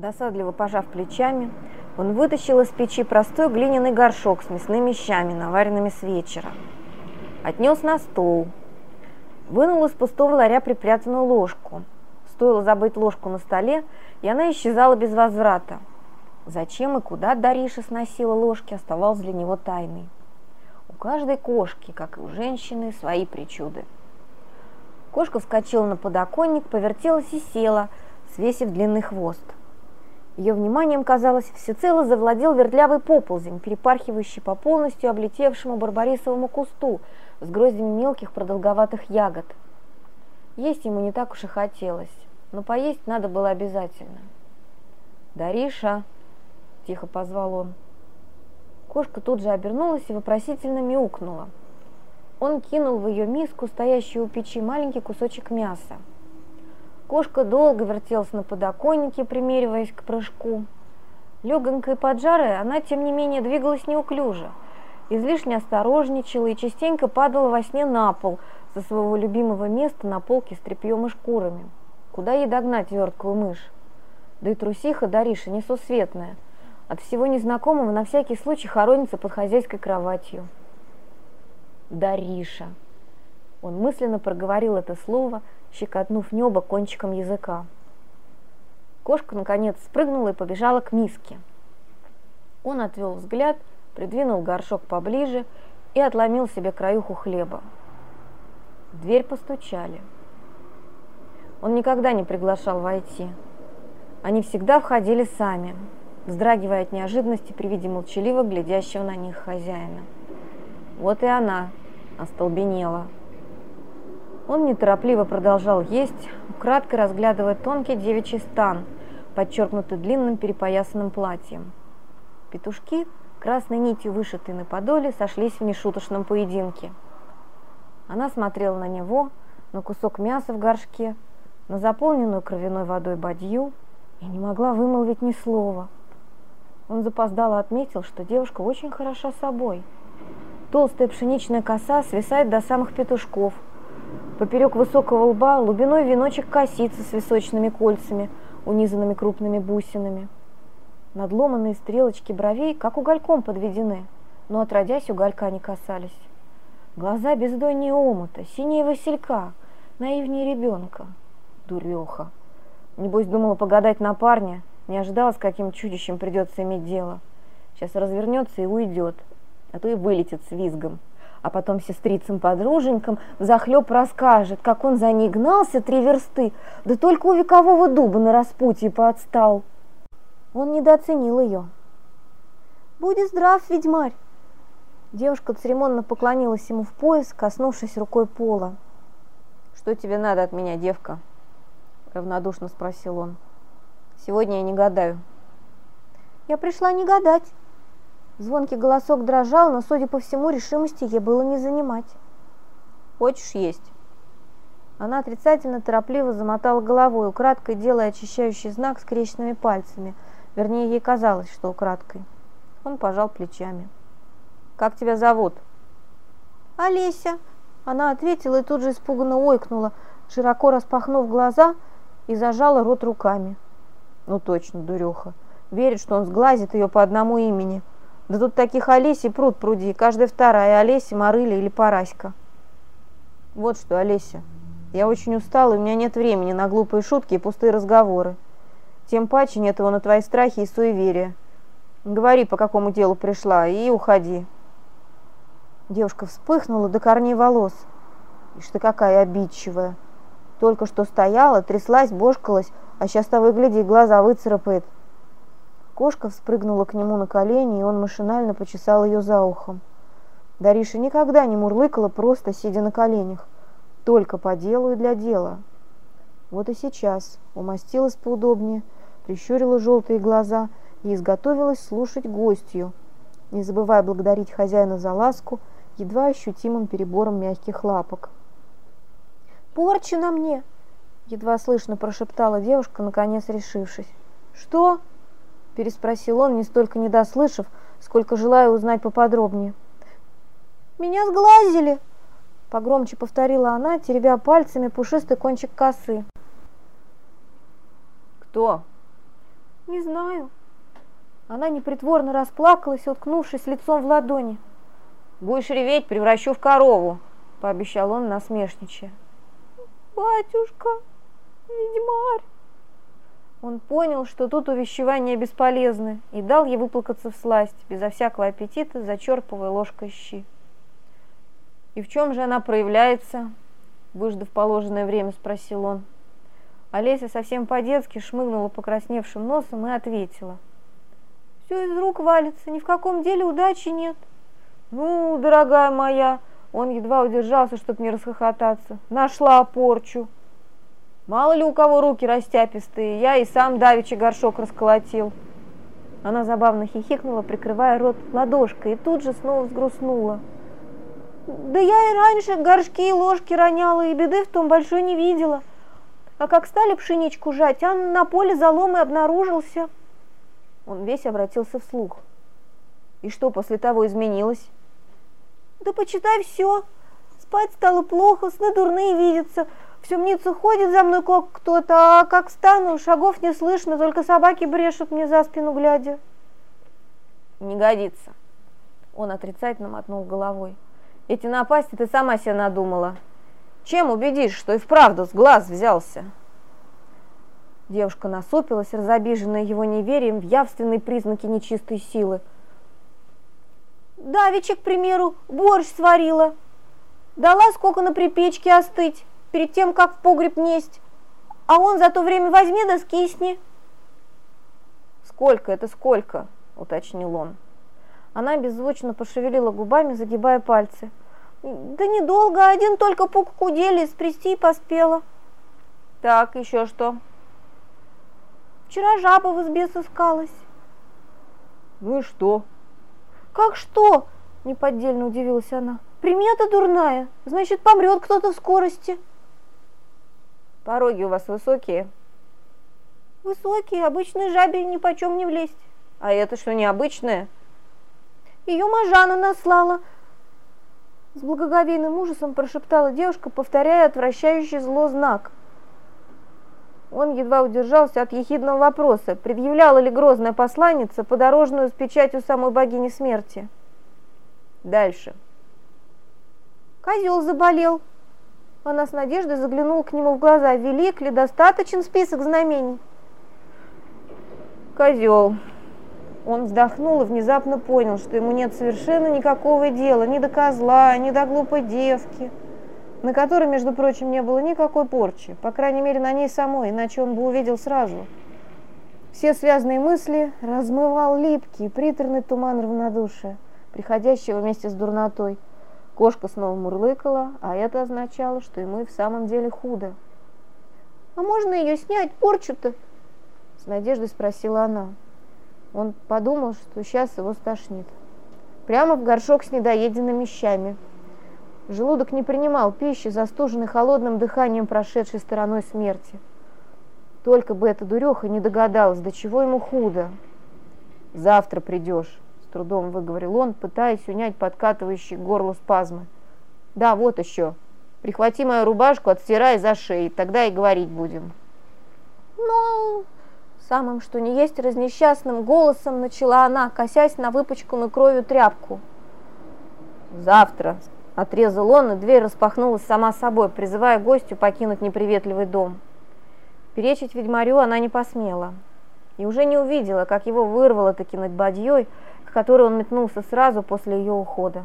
Досадливо пожав плечами, он вытащил из печи простой глиняный горшок с мясными щами, наваренными с вечера. Отнес на стол. Вынул из пустого ларя припрятанную ложку. Стоило забыть ложку на столе, и она исчезала без возврата. Зачем и куда Дариша сносила ложки, оставалось для него тайной. У каждой кошки, как и у женщины, свои причуды. Кошка вскочила на подоконник, повертелась и села, свесив длинный хвост. Ее вниманием, казалось, всецело завладел вертлявый поползень, перепархивающий по полностью облетевшему барбарисовому кусту с гроздями мелких продолговатых ягод. Есть ему не так уж и хотелось, но поесть надо было обязательно. «Дариша!» – тихо позвал он. Кошка тут же обернулась и вопросительно мяукнула. Он кинул в ее миску, стоящую у печи, маленький кусочек мяса – Кошка долго вертелась на подоконнике, примериваясь к прыжку. Легонькой поджарой она, тем не менее, двигалась неуклюже, излишне осторожничала и частенько падала во сне на пол со своего любимого места на полке с тряпьем и шкурами. Куда ей догнать верткую мышь? Да и трусиха Дариша несусветная. От всего незнакомого на всякий случай хоронится под хозяйской кроватью. Дариша. Он мысленно проговорил это слово – щекотнув небо кончиком языка. Кошка, наконец, спрыгнула и побежала к миске. Он отвел взгляд, придвинул горшок поближе и отломил себе краюху хлеба. В дверь постучали. Он никогда не приглашал войти. Они всегда входили сами, вздрагивая от неожиданности при виде молчаливо глядящего на них хозяина. Вот и она остолбенела. Он неторопливо продолжал есть, кратко разглядывая тонкий девичий стан, подчеркнутый длинным перепоясанным платьем. Петушки, красной нитью вышитые на подоле, сошлись в нешуточном поединке. Она смотрела на него, на кусок мяса в горшке, на заполненную кровяной водой бадью и не могла вымолвить ни слова. Он запоздало отметил, что девушка очень хороша собой. Толстая пшеничная коса свисает до самых петушков – Поперек высокого лба лубиной веночек косицы с височными кольцами, унизанными крупными бусинами. Надломанные стрелочки бровей как угольком подведены, но отродясь уголька не касались. Глаза бездоннее омута, синие василька, наивнее ребенка. Дуреха. Небось, думала погадать на парня, не ожидала, с каким чудищем придется иметь дело. Сейчас развернется и уйдет, а то и вылетит с визгом а потом сестрицам-подруженькам взахлеб расскажет, как он за ней гнался три версты, да только у векового дуба на распутье поотстал. Он недооценил ее. «Будь здрав, ведьмарь!» Девушка церемонно поклонилась ему в пояс, коснувшись рукой пола. «Что тебе надо от меня, девка?» – равнодушно спросил он. «Сегодня я не гадаю». «Я пришла не гадать», Звонкий голосок дрожал, но, судя по всему, решимости ей было не занимать. «Хочешь есть?» Она отрицательно торопливо замотала головой, украдкой делая очищающий знак с крещенными пальцами. Вернее, ей казалось, что украдкой. Он пожал плечами. «Как тебя зовут?» «Олеся!» Она ответила и тут же испуганно ойкнула, широко распахнув глаза и зажала рот руками. Ну точно, дуреха. Верит, что он сглазит ее по одному имени. Да тут таких Олесей пруд пруди, каждая вторая Олеся, Марыля или Параська. Вот что, Олеся, я очень устала, и у меня нет времени на глупые шутки и пустые разговоры. Тем паче нет его на твои страхи и суеверия. Говори, по какому делу пришла, и уходи. Девушка вспыхнула до корней волос. Ишь ты какая обидчивая. Только что стояла, тряслась, бошкалась, а сейчас того и гляди, глаза выцарапает. Кошка вспрыгнула к нему на колени, и он машинально почесал ее за ухом. Дариша никогда не мурлыкала, просто сидя на коленях. Только по делу и для дела. Вот и сейчас умостилась поудобнее, прищурила желтые глаза и изготовилась слушать гостью, не забывая благодарить хозяина за ласку едва ощутимым перебором мягких лапок. «Порчу на мне!» — едва слышно прошептала девушка, наконец решившись. «Что?» Переспросил он, не столько недослышав, сколько желая узнать поподробнее. «Меня сглазили!» Погромче повторила она, теребя пальцами пушистый кончик косы. «Кто?» Не знаю. Она непритворно расплакалась, уткнувшись лицом в ладони. Будешь реветь, превращу в корову, пообещал он насмешничая. Батюшка, ведьмарь. Он понял, что тут увещевания бесполезны, и дал ей выплакаться в сласть, безо всякого аппетита, зачерпывая ложкой щи. «И в чем же она проявляется?» Выждав положенное время, спросил он. Олеся совсем по-детски шмыгнула покрасневшим носом и ответила. «Все из рук валится, ни в каком деле удачи нет». «Ну, дорогая моя!» Он едва удержался, чтобы не расхохотаться. «Нашла порчу!» «Мало ли у кого руки растяпистые, я и сам давеча горшок расколотил». Она забавно хихикнула, прикрывая рот ладошкой, и тут же снова взгрустнула. Да я и раньше горшки и ложки роняла, и беды в том большой не видела. А как стали пшеничку жать, а на поле залом и обнаружился. Он весь обратился вслух. И что после того изменилось? Да почитай все. Спать стало плохо, сны дурные видятся. Все мнится ходит за мной кто-то, а как встану, шагов не слышно, только собаки брешут мне за спину глядя. Не годится. Он отрицательно мотнул головой. Эти напасти ты сама себе надумала. Чем убедишь, что и вправду с глаз взялся?» Девушка насупилась, разобиженная его неверием в явственные признаки нечистой силы. Давича, к примеру, борщ сварила. Дала сколько на припечке остыть, перед тем, как в погреб несть. А он за то время возьми да скисни. «Сколько это сколько?» – уточнил он. Она беззвучно пошевелила губами, загибая пальцы. Да недолго, один только пук кудели, спрести поспела. Так, еще что? Вчера жаба в избе сыскалась. Ну и что? Как что? Неподдельно удивилась она. Примета дурная, значит, помрет кто-то в скорости. Пороги у вас высокие? Высокие, обычной жабе ни почем не влезть. А это что, необычное? Ее Мажана наслала, с благоговейным ужасом прошептала девушка, повторяя отвращающий зло знак. Он едва удержался от ехидного вопроса, предъявляла ли грозная посланница подорожную с печатью самой богини смерти. Дальше. Козел заболел. Она с надеждой заглянула к нему в глаза. Велик ли достаточен список знамений? Козел, он вздохнул и внезапно понял, что ему нет совершенно никакого дела ни до козла, ни до глупой девки, на которой, между прочим, не было никакой порчи, по крайней мере, на ней самой, иначе он бы увидел сразу. Все связанные мысли размывал липкий, приторный туман равнодушия, приходящего вместе с дурнотой. Кошка снова мурлыкала, а это означало, что ему и в самом деле худо. «А можно ее снять, порчу-то?» С надеждой спросила она. Он подумал, что сейчас его стошнит. Прямо в горшок с недоеденными щами. Желудок не принимал пищи, застуженный холодным дыханием прошедшей стороной смерти. Только бы эта дуреха не догадалась, до чего ему худо. «Завтра придешь», — трудом выговорил он, пытаясь унять подкатывающий горло спазмы. «Да, вот еще. Прихвати мою рубашку, отстирай за шеей, тогда и говорить будем». «Ну...» Самым что ни есть разнесчастным голосом начала она, косясь на выпачканную кровью тряпку. «Завтра!» – отрезал он, и дверь распахнулась сама собой, призывая гостю покинуть неприветливый дом. Перечить ведьмарю она не посмела. И уже не увидела, как его вырвало таки над бадьей, к которой он метнулся сразу после ее ухода.